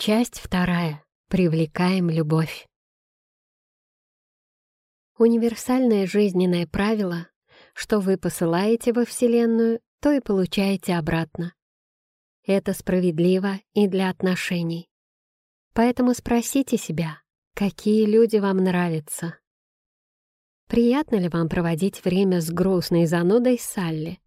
Часть вторая. Привлекаем любовь. Универсальное жизненное правило, что вы посылаете во Вселенную, то и получаете обратно. Это справедливо и для отношений. Поэтому спросите себя, какие люди вам нравятся. Приятно ли вам проводить время с грустной занудой Салли?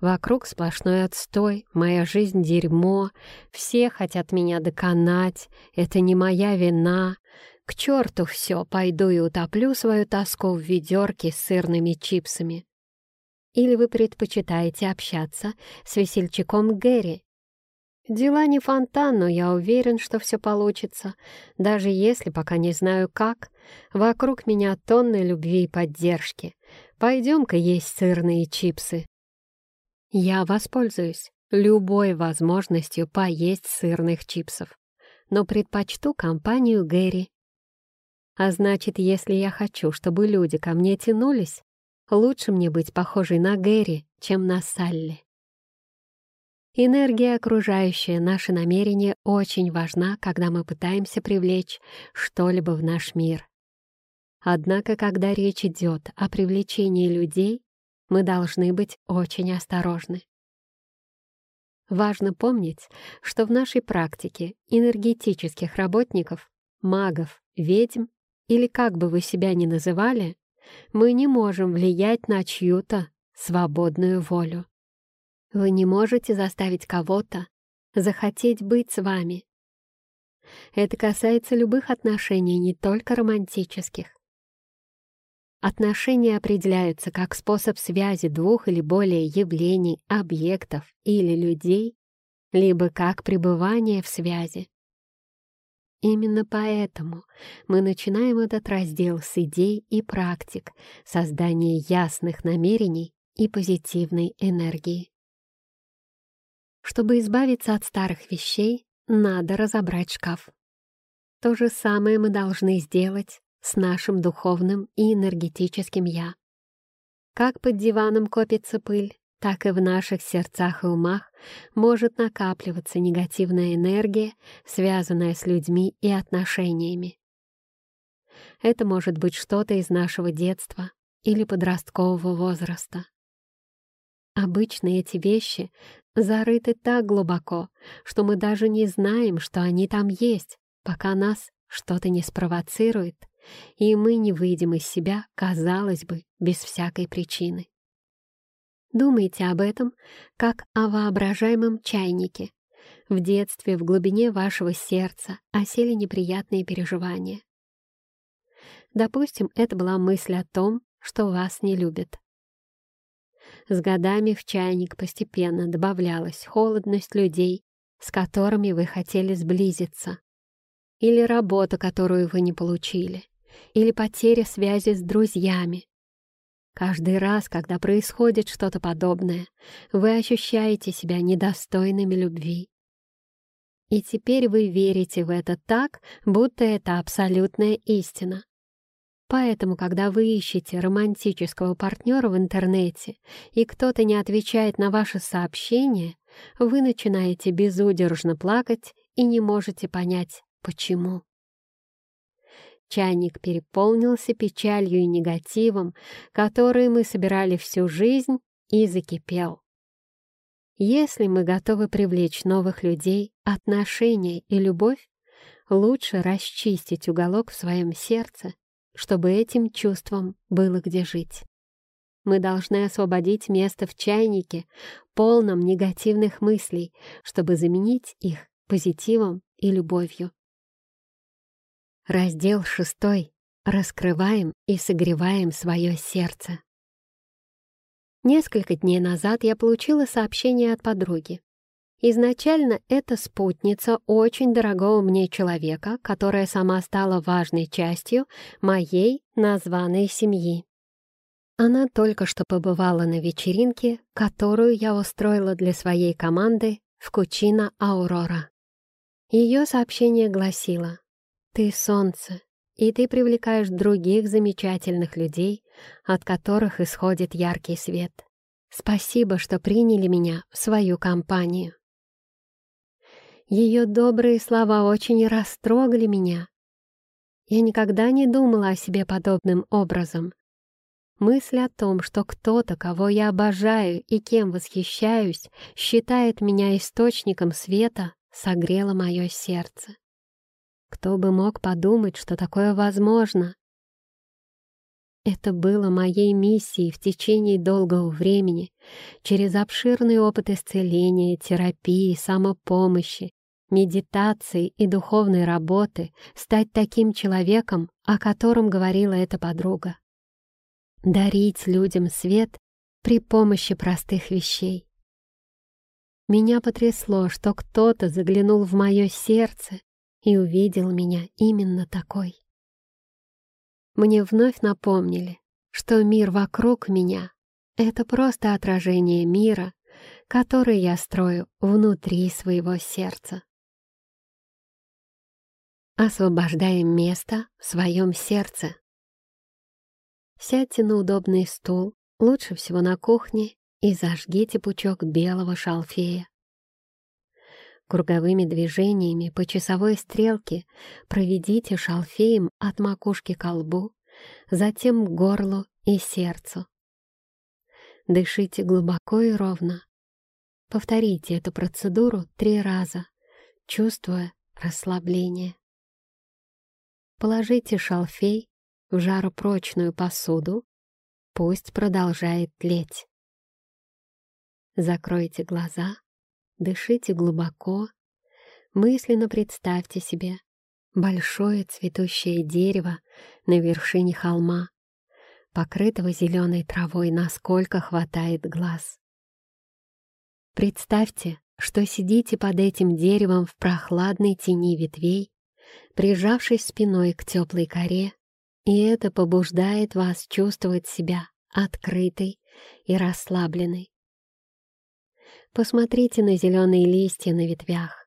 Вокруг сплошной отстой, моя жизнь — дерьмо, все хотят меня доконать, это не моя вина. К черту все, пойду и утоплю свою тоску в ведерке с сырными чипсами. Или вы предпочитаете общаться с весельчаком Гэри? Дела не фонтан, но я уверен, что все получится. Даже если пока не знаю как, вокруг меня тонны любви и поддержки. Пойдем-ка есть сырные чипсы. Я воспользуюсь любой возможностью поесть сырных чипсов, но предпочту компанию Гэри. А значит, если я хочу, чтобы люди ко мне тянулись, лучше мне быть похожей на Гэри, чем на Салли. Энергия, окружающая наши намерения, очень важна, когда мы пытаемся привлечь что-либо в наш мир. Однако, когда речь идет о привлечении людей, мы должны быть очень осторожны. Важно помнить, что в нашей практике энергетических работников, магов, ведьм или как бы вы себя ни называли, мы не можем влиять на чью-то свободную волю. Вы не можете заставить кого-то захотеть быть с вами. Это касается любых отношений, не только романтических. Отношения определяются как способ связи двух или более явлений, объектов или людей, либо как пребывание в связи. Именно поэтому мы начинаем этот раздел с идей и практик создания ясных намерений и позитивной энергии. Чтобы избавиться от старых вещей, надо разобрать шкаф. То же самое мы должны сделать с нашим духовным и энергетическим «я». Как под диваном копится пыль, так и в наших сердцах и умах может накапливаться негативная энергия, связанная с людьми и отношениями. Это может быть что-то из нашего детства или подросткового возраста. Обычно эти вещи зарыты так глубоко, что мы даже не знаем, что они там есть, пока нас что-то не спровоцирует и мы не выйдем из себя, казалось бы, без всякой причины. Думайте об этом, как о воображаемом чайнике. В детстве в глубине вашего сердца осели неприятные переживания. Допустим, это была мысль о том, что вас не любят. С годами в чайник постепенно добавлялась холодность людей, с которыми вы хотели сблизиться, или работа, которую вы не получили, или потеря связи с друзьями. Каждый раз, когда происходит что-то подобное, вы ощущаете себя недостойными любви. И теперь вы верите в это так, будто это абсолютная истина. Поэтому, когда вы ищете романтического партнера в интернете, и кто-то не отвечает на ваши сообщения, вы начинаете безудержно плакать и не можете понять, почему. Чайник переполнился печалью и негативом, которые мы собирали всю жизнь, и закипел. Если мы готовы привлечь новых людей, отношения и любовь, лучше расчистить уголок в своем сердце, чтобы этим чувствам было где жить. Мы должны освободить место в чайнике, полном негативных мыслей, чтобы заменить их позитивом и любовью. Раздел шестой. Раскрываем и согреваем свое сердце. Несколько дней назад я получила сообщение от подруги. Изначально это спутница очень дорогого мне человека, которая сама стала важной частью моей названной семьи. Она только что побывала на вечеринке, которую я устроила для своей команды в Кучино Аурора. Ее сообщение гласило ты солнце, и ты привлекаешь других замечательных людей, от которых исходит яркий свет. Спасибо, что приняли меня в свою компанию. Ее добрые слова очень растрогали меня. Я никогда не думала о себе подобным образом. Мысль о том, что кто-то, кого я обожаю и кем восхищаюсь, считает меня источником света, согрела мое сердце. Кто бы мог подумать, что такое возможно? Это было моей миссией в течение долгого времени, через обширный опыт исцеления, терапии, самопомощи, медитации и духовной работы стать таким человеком, о котором говорила эта подруга. Дарить людям свет при помощи простых вещей. Меня потрясло, что кто-то заглянул в мое сердце и увидел меня именно такой мне вновь напомнили, что мир вокруг меня — это просто отражение мира, который я строю внутри своего сердца. Освобождаем место в своем сердце. Сядьте на удобный стул, лучше всего на кухне, и зажгите пучок белого шалфея. Круговыми движениями по часовой стрелке проведите шалфеем от макушки к лбу, затем к горлу и сердцу. Дышите глубоко и ровно. Повторите эту процедуру три раза, чувствуя расслабление. Положите шалфей в жаропрочную посуду, пусть продолжает тлеть. Закройте глаза Дышите глубоко, мысленно представьте себе большое цветущее дерево на вершине холма, покрытого зеленой травой, насколько хватает глаз. Представьте, что сидите под этим деревом в прохладной тени ветвей, прижавшись спиной к теплой коре, и это побуждает вас чувствовать себя открытой и расслабленной. Посмотрите на зеленые листья на ветвях,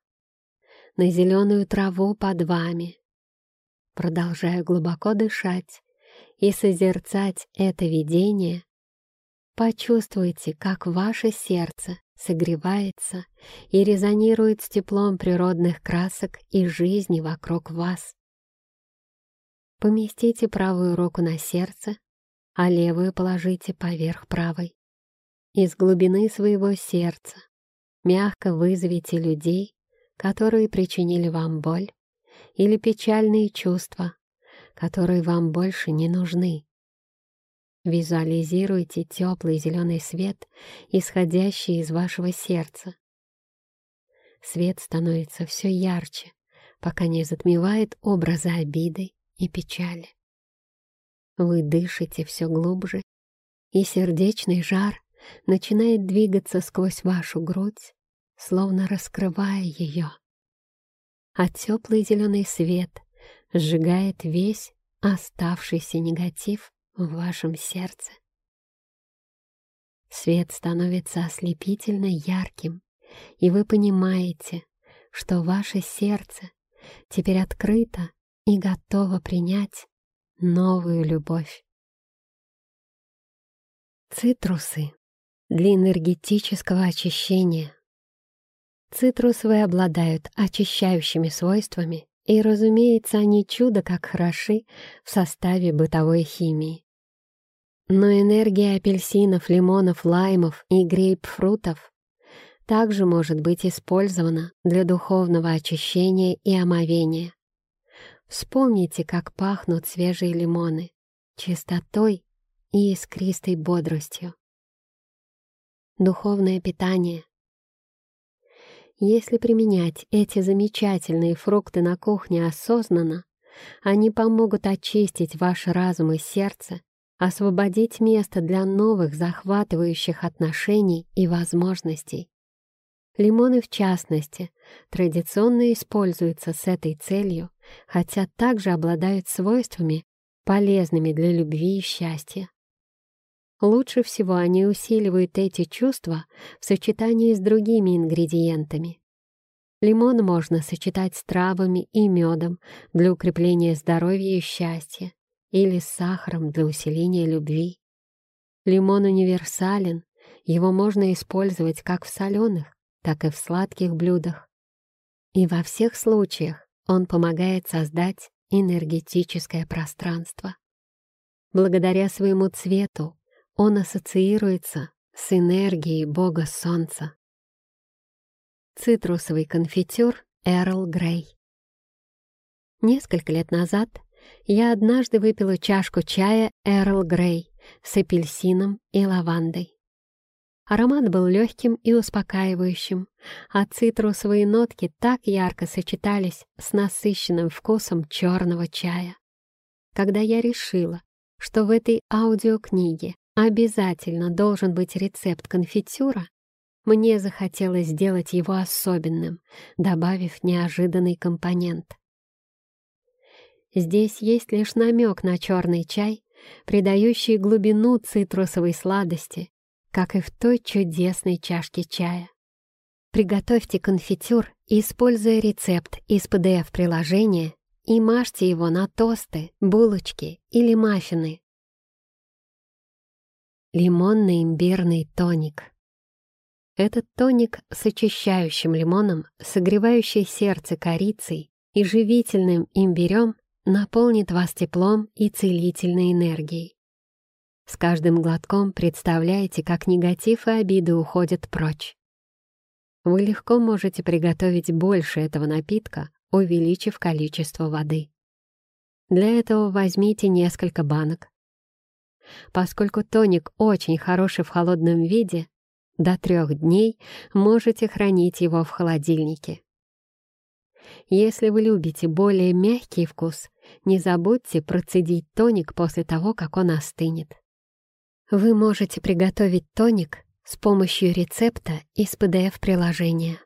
на зеленую траву под вами. Продолжая глубоко дышать и созерцать это видение, почувствуйте, как ваше сердце согревается и резонирует с теплом природных красок и жизни вокруг вас. Поместите правую руку на сердце, а левую положите поверх правой. Из глубины своего сердца мягко вызовите людей, которые причинили вам боль, или печальные чувства, которые вам больше не нужны. Визуализируйте теплый зеленый свет, исходящий из вашего сердца. Свет становится все ярче, пока не затмевает образы обиды и печали. Вы дышите все глубже, и сердечный жар начинает двигаться сквозь вашу грудь, словно раскрывая ее. А теплый зеленый свет сжигает весь оставшийся негатив в вашем сердце. Свет становится ослепительно ярким, и вы понимаете, что ваше сердце теперь открыто и готово принять новую любовь. Цитрусы для энергетического очищения. Цитрусовые обладают очищающими свойствами, и, разумеется, они чудо как хороши в составе бытовой химии. Но энергия апельсинов, лимонов, лаймов и грейпфрутов также может быть использована для духовного очищения и омовения. Вспомните, как пахнут свежие лимоны, чистотой и искристой бодростью духовное питание. Если применять эти замечательные фрукты на кухне осознанно, они помогут очистить ваш разум и сердце, освободить место для новых захватывающих отношений и возможностей. Лимоны, в частности, традиционно используются с этой целью, хотя также обладают свойствами, полезными для любви и счастья. Лучше всего они усиливают эти чувства в сочетании с другими ингредиентами. Лимон можно сочетать с травами и медом для укрепления здоровья и счастья, или с сахаром для усиления любви. Лимон универсален, его можно использовать как в соленых, так и в сладких блюдах. И во всех случаях он помогает создать энергетическое пространство. Благодаря своему цвету он ассоциируется с энергией бога солнца. Цитрусовый конфитюр Эрл Грей Несколько лет назад я однажды выпила чашку чая Эрл Грей с апельсином и лавандой. Аромат был легким и успокаивающим, а цитрусовые нотки так ярко сочетались с насыщенным вкусом черного чая. Когда я решила, что в этой аудиокниге обязательно должен быть рецепт конфитюра, мне захотелось сделать его особенным, добавив неожиданный компонент. Здесь есть лишь намек на черный чай, придающий глубину цитрусовой сладости, как и в той чудесной чашке чая. Приготовьте конфитюр, используя рецепт из PDF-приложения и мажьте его на тосты, булочки или маффины. Лимонно-имбирный тоник. Этот тоник с очищающим лимоном, согревающий сердце корицей и живительным имбирем наполнит вас теплом и целительной энергией. С каждым глотком представляете, как негатив и обиды уходят прочь. Вы легко можете приготовить больше этого напитка, увеличив количество воды. Для этого возьмите несколько банок. Поскольку тоник очень хороший в холодном виде, до трех дней можете хранить его в холодильнике. Если вы любите более мягкий вкус, не забудьте процедить тоник после того, как он остынет. Вы можете приготовить тоник с помощью рецепта из PDF-приложения.